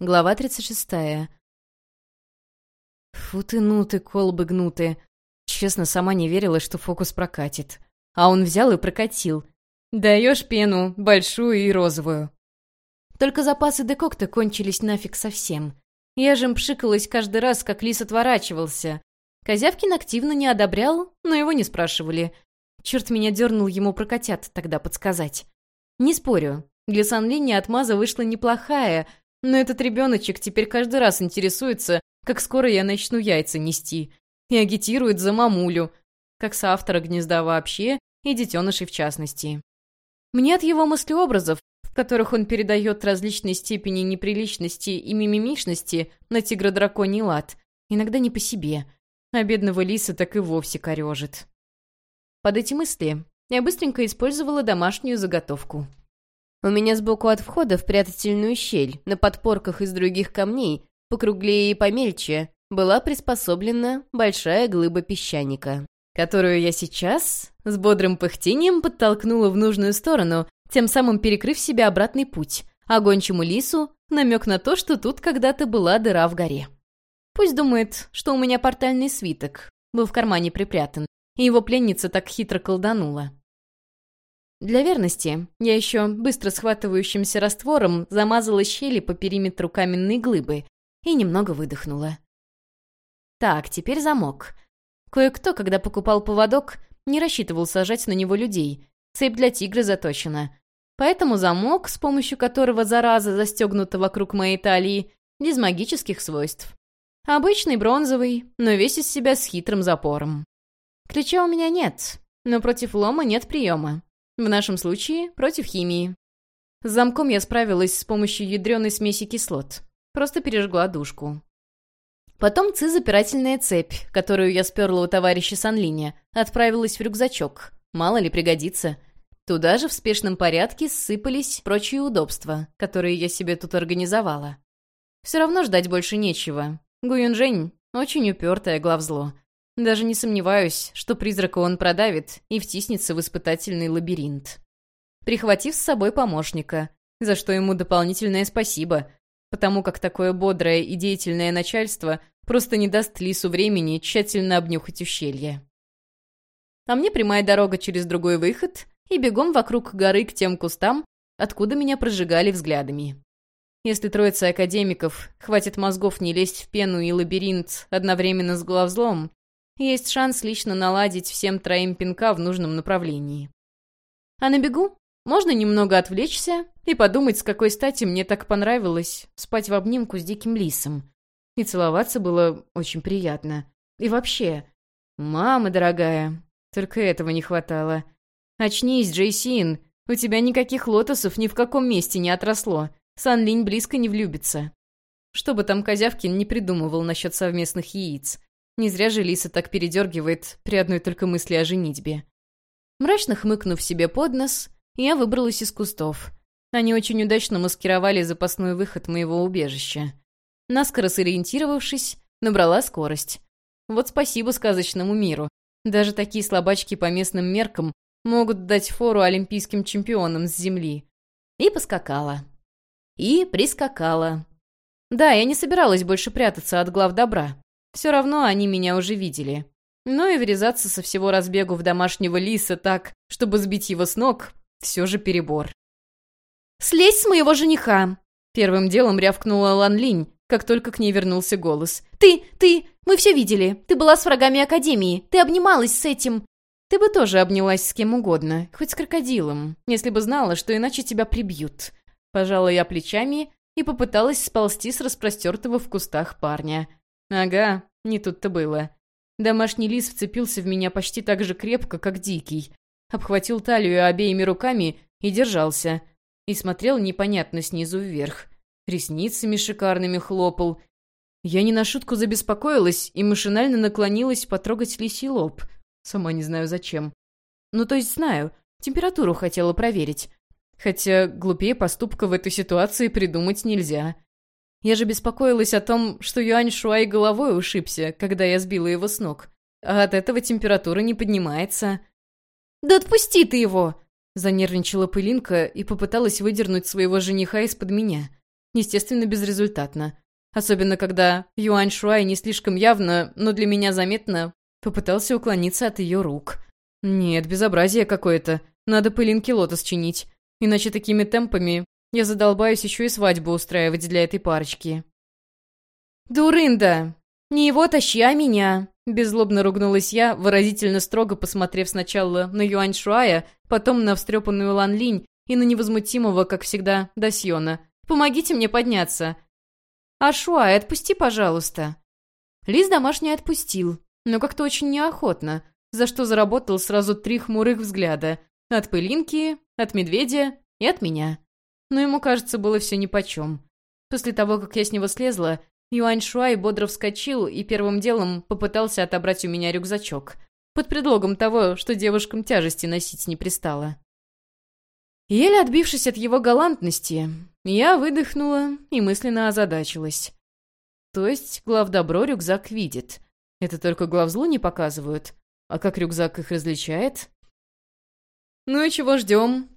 Глава 36. Фу ты, ну ты, колбы гнуты. Честно, сама не верила, что фокус прокатит. А он взял и прокатил. Даешь пену, большую и розовую. Только запасы декокта кончились нафиг совсем. Я же пшикалась каждый раз, как лис отворачивался. Козявкин активно не одобрял, но его не спрашивали. Черт меня дернул ему про котят тогда подсказать. Не спорю, для Санлини отмаза вышла неплохая, но этот ребеночек теперь каждый раз интересуется, как скоро я начну яйца нести. И агитирует за мамулю, как соавтора гнезда вообще и детенышей в частности. Мне от его мыслеобразов, в которых он передает различные степени неприличности и мимимишности на тигродраконий лад, иногда не по себе, а бедного лиса так и вовсе корежит. Под эти мысли я быстренько использовала домашнюю заготовку. У меня сбоку от входа в прятательную щель, на подпорках из других камней, покруглее и помельче, была приспособлена большая глыба песчаника, которую я сейчас с бодрым пыхтением подтолкнула в нужную сторону, тем самым перекрыв себе обратный путь, а гончему лису намек на то, что тут когда-то была дыра в горе. Пусть думает, что у меня портальный свиток был в кармане припрятан, и его пленница так хитро колданула. Для верности я еще быстро схватывающимся раствором замазала щели по периметру каменной глыбы и немного выдохнула. Так, теперь замок. Кое-кто, когда покупал поводок, не рассчитывал сажать на него людей. Цепь для тигра заточена. Поэтому замок, с помощью которого зараза застегнута вокруг моей талии, без магических свойств. Обычный бронзовый, но весь из себя с хитрым запором. Ключа у меня нет, но против лома нет приема. В нашем случае против химии. С замком я справилась с помощью ядреной смеси кислот. Просто пережгла душку. Потом ци-запирательная цепь, которую я сперла у товарища Санлиня, отправилась в рюкзачок. Мало ли пригодится. Туда же в спешном порядке ссыпались прочие удобства, которые я себе тут организовала. Все равно ждать больше нечего. Гуюнжень очень упертая главзло. Даже не сомневаюсь, что призрака он продавит и втиснется в испытательный лабиринт. Прихватив с собой помощника, за что ему дополнительное спасибо, потому как такое бодрое и деятельное начальство просто не даст Лису времени тщательно обнюхать ущелье. А мне прямая дорога через другой выход и бегом вокруг горы к тем кустам, откуда меня прожигали взглядами. Если троица академиков хватит мозгов не лезть в пену и лабиринт одновременно с главзлом, есть шанс лично наладить всем троим пинка в нужном направлении. А на бегу можно немного отвлечься и подумать, с какой стати мне так понравилось спать в обнимку с диким лисом. И целоваться было очень приятно. И вообще, мама дорогая, только этого не хватало. Очнись, Джейсин, у тебя никаких лотосов ни в каком месте не отросло. Сан Линь близко не влюбится. Что бы там Козявкин не придумывал насчет совместных яиц. Не зря же Лиса так передергивает при одной только мысли о женитьбе. Мрачно хмыкнув себе под нос, я выбралась из кустов. Они очень удачно маскировали запасной выход моего убежища. Наскоро сориентировавшись, набрала скорость. Вот спасибо сказочному миру. Даже такие слабачки по местным меркам могут дать фору олимпийским чемпионам с земли. И поскакала. И прискакала. Да, я не собиралась больше прятаться от глав добра. Все равно они меня уже видели. Но и врезаться со всего разбегу в домашнего лиса так, чтобы сбить его с ног, все же перебор. «Слезь с моего жениха!» Первым делом рявкнула Лан Линь, как только к ней вернулся голос. «Ты, ты, мы все видели. Ты была с врагами Академии. Ты обнималась с этим...» «Ты бы тоже обнялась с кем угодно, хоть с крокодилом, если бы знала, что иначе тебя прибьют». Пожала я плечами и попыталась сползти с распростертого в кустах парня. Ага, не тут-то было. Домашний лис вцепился в меня почти так же крепко, как дикий. Обхватил талию обеими руками и держался. И смотрел непонятно снизу вверх. Ресницами шикарными хлопал. Я не на шутку забеспокоилась и машинально наклонилась потрогать лисий лоб. Сама не знаю зачем. Ну, то есть знаю. Температуру хотела проверить. Хотя глупее поступка в этой ситуации придумать нельзя. Я же беспокоилась о том, что Юань Шуай головой ушибся, когда я сбила его с ног. А от этого температура не поднимается. «Да отпусти ты его!» Занервничала пылинка и попыталась выдернуть своего жениха из-под меня. естественно, безрезультатно. Особенно, когда Юань Шуай не слишком явно, но для меня заметно, попытался уклониться от ее рук. Нет, безобразие какое-то. Надо пылинки лотос чинить. Иначе такими темпами я задолбаюсь еще и свадьбу устраивать для этой парочки. «Дурында! Не его тащи, а меня!» Беззлобно ругнулась я, выразительно строго посмотрев сначала на Юань Шуая, потом на встрепанную Лан Линь и на невозмутимого, как всегда, Дасьона. «Помогите мне подняться!» «А Шуай, отпусти, пожалуйста!» Лис домашний отпустил, но как-то очень неохотно, за что заработал сразу три хмурых взгляда. От пылинки, от медведя и от меня. Но ему, кажется, было все нипочем. После того, как я с него слезла, Юань Шуай бодро вскочил и первым делом попытался отобрать у меня рюкзачок. Под предлогом того, что девушкам тяжести носить не пристало. Еле отбившись от его галантности, я выдохнула и мысленно озадачилась. То есть главдобро рюкзак видит. Это только главзлу не показывают. А как рюкзак их различает? Ну и чего ждем?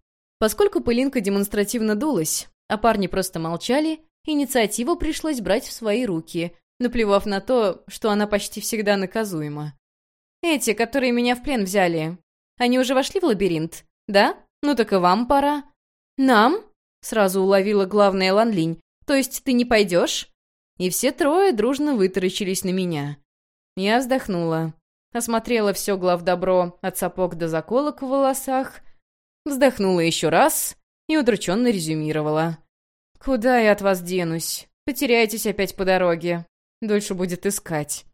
Поскольку пылинка демонстративно дулась, а парни просто молчали, инициативу пришлось брать в свои руки, наплевав на то, что она почти всегда наказуема. «Эти, которые меня в плен взяли, они уже вошли в лабиринт, да? Ну так и вам пора». «Нам?» — сразу уловила главная Ланлинь. «То есть ты не пойдешь?» И все трое дружно вытаращились на меня. Я вздохнула. Осмотрела все главдобро от сапог до заколок в волосах. Вздохнула еще раз и удрученно резюмировала. «Куда я от вас денусь? Потеряетесь опять по дороге. Дольше будет искать».